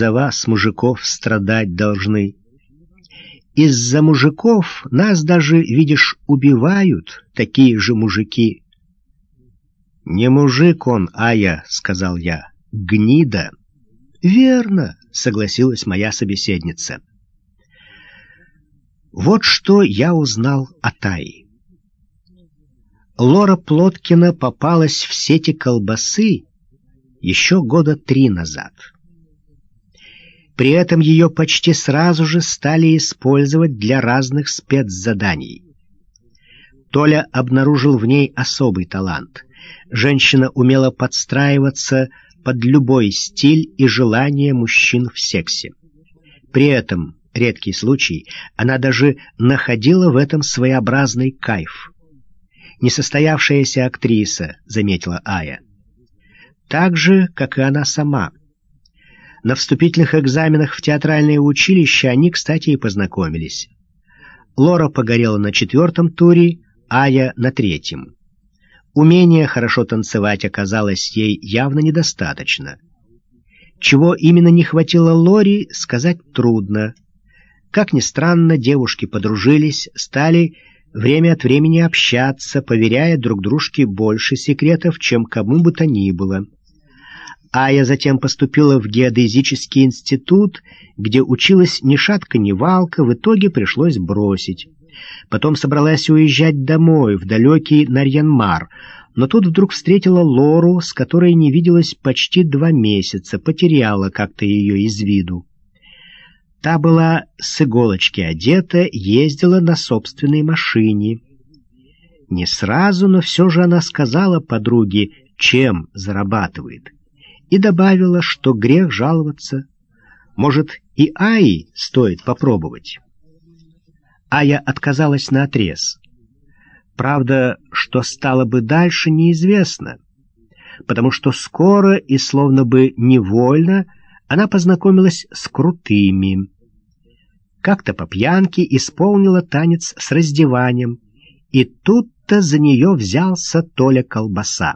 за вас, мужиков, страдать должны. Из-за мужиков нас даже, видишь, убивают такие же мужики. «Не мужик он, Ая», — сказал я, — «гнида». «Верно», — согласилась моя собеседница. Вот что я узнал о Тае. Лора Плоткина попалась в сети колбасы еще года три назад. При этом ее почти сразу же стали использовать для разных спецзаданий. Толя обнаружил в ней особый талант. Женщина умела подстраиваться под любой стиль и желание мужчин в сексе. При этом, редкий случай, она даже находила в этом своеобразный кайф несостоявшаяся актриса», — заметила Ая. «Так же, как и она сама. На вступительных экзаменах в театральное училище они, кстати, и познакомились. Лора погорела на четвертом туре, Ая — на третьем. Умение хорошо танцевать оказалось ей явно недостаточно. Чего именно не хватило Лори, сказать трудно. Как ни странно, девушки подружились, стали время от времени общаться, поверяя друг дружке больше секретов, чем кому бы то ни было. Ая затем поступила в геодезический институт, где училась ни шатка, ни валка, в итоге пришлось бросить. Потом собралась уезжать домой, в далекий Нарьянмар, но тут вдруг встретила Лору, с которой не виделась почти два месяца, потеряла как-то ее из виду. Та была с иголочки одета, ездила на собственной машине. Не сразу, но все же она сказала подруге, чем зарабатывает, и добавила, что грех жаловаться. Может, и Аи стоит попробовать. Ая отказалась на отрез. Правда, что стало бы дальше, неизвестно, потому что скоро и словно бы невольно она познакомилась с крутыми. Как-то по пьянке исполнила танец с раздеванием, и тут-то за нее взялся Толя Колбаса.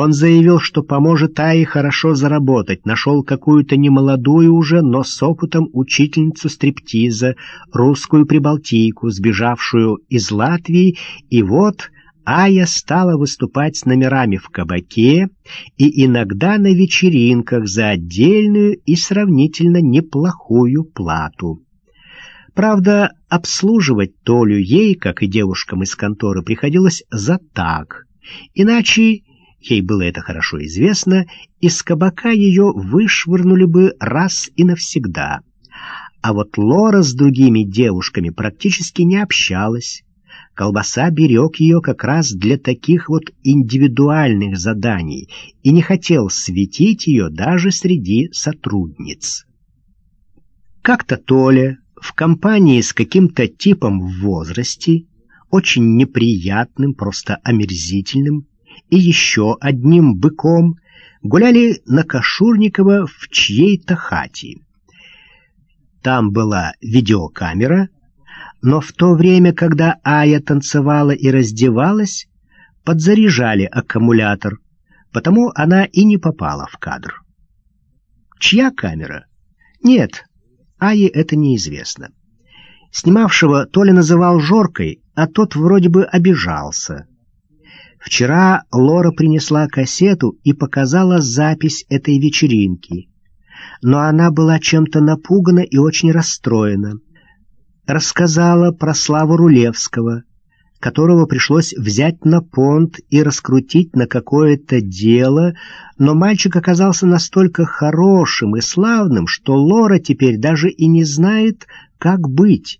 Он заявил, что поможет Ае хорошо заработать, нашел какую-то немолодую уже, но с опытом учительницу стриптиза, русскую прибалтийку, сбежавшую из Латвии, и вот Ая стала выступать с номерами в кабаке и иногда на вечеринках за отдельную и сравнительно неплохую плату. Правда, обслуживать Толю ей, как и девушкам из конторы, приходилось за так. Иначе, ей было это хорошо известно, из кабака ее вышвырнули бы раз и навсегда. А вот Лора с другими девушками практически не общалась, Колбаса берег ее как раз для таких вот индивидуальных заданий и не хотел светить ее даже среди сотрудниц. Как-то Толя в компании с каким-то типом в возрасте, очень неприятным, просто омерзительным, и еще одним быком гуляли на Кашурникова в чьей-то хате. Там была видеокамера, но в то время, когда Ая танцевала и раздевалась, подзаряжали аккумулятор, потому она и не попала в кадр. Чья камера? Нет, Ае это неизвестно. Снимавшего Толя называл Жоркой, а тот вроде бы обижался. Вчера Лора принесла кассету и показала запись этой вечеринки. Но она была чем-то напугана и очень расстроена рассказала про Славу Рулевского, которого пришлось взять на понт и раскрутить на какое-то дело, но мальчик оказался настолько хорошим и славным, что Лора теперь даже и не знает, как быть.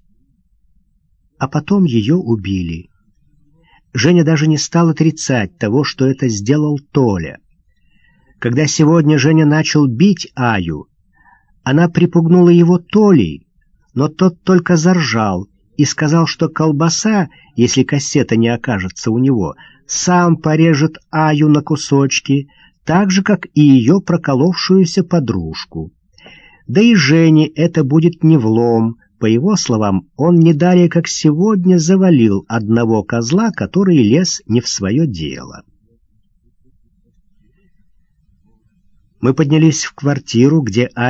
А потом ее убили. Женя даже не стал отрицать того, что это сделал Толя. Когда сегодня Женя начал бить Аю, она припугнула его Толей, но тот только заржал и сказал, что колбаса, если кассета не окажется у него, сам порежет Аю на кусочки, так же, как и ее проколовшуюся подружку. Да и Жене это будет не влом. По его словам, он не далее, как сегодня, завалил одного козла, который лез не в свое дело. Мы поднялись в квартиру, где Ая